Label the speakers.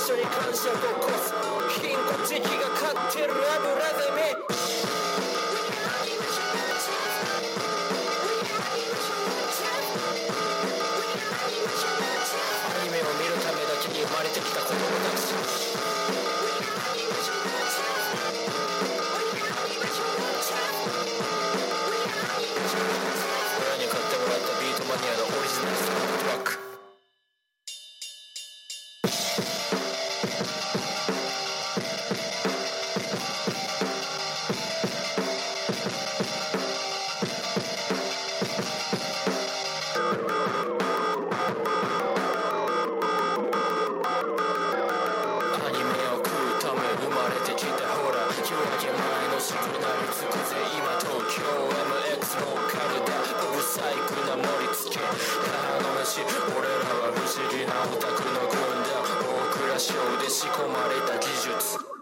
Speaker 1: 緒に感触を起こす金と時期が勝ってるアニメを見るためだけに生まれてきた子供たち。オタクの軍団大蔵省で仕込まれた技術。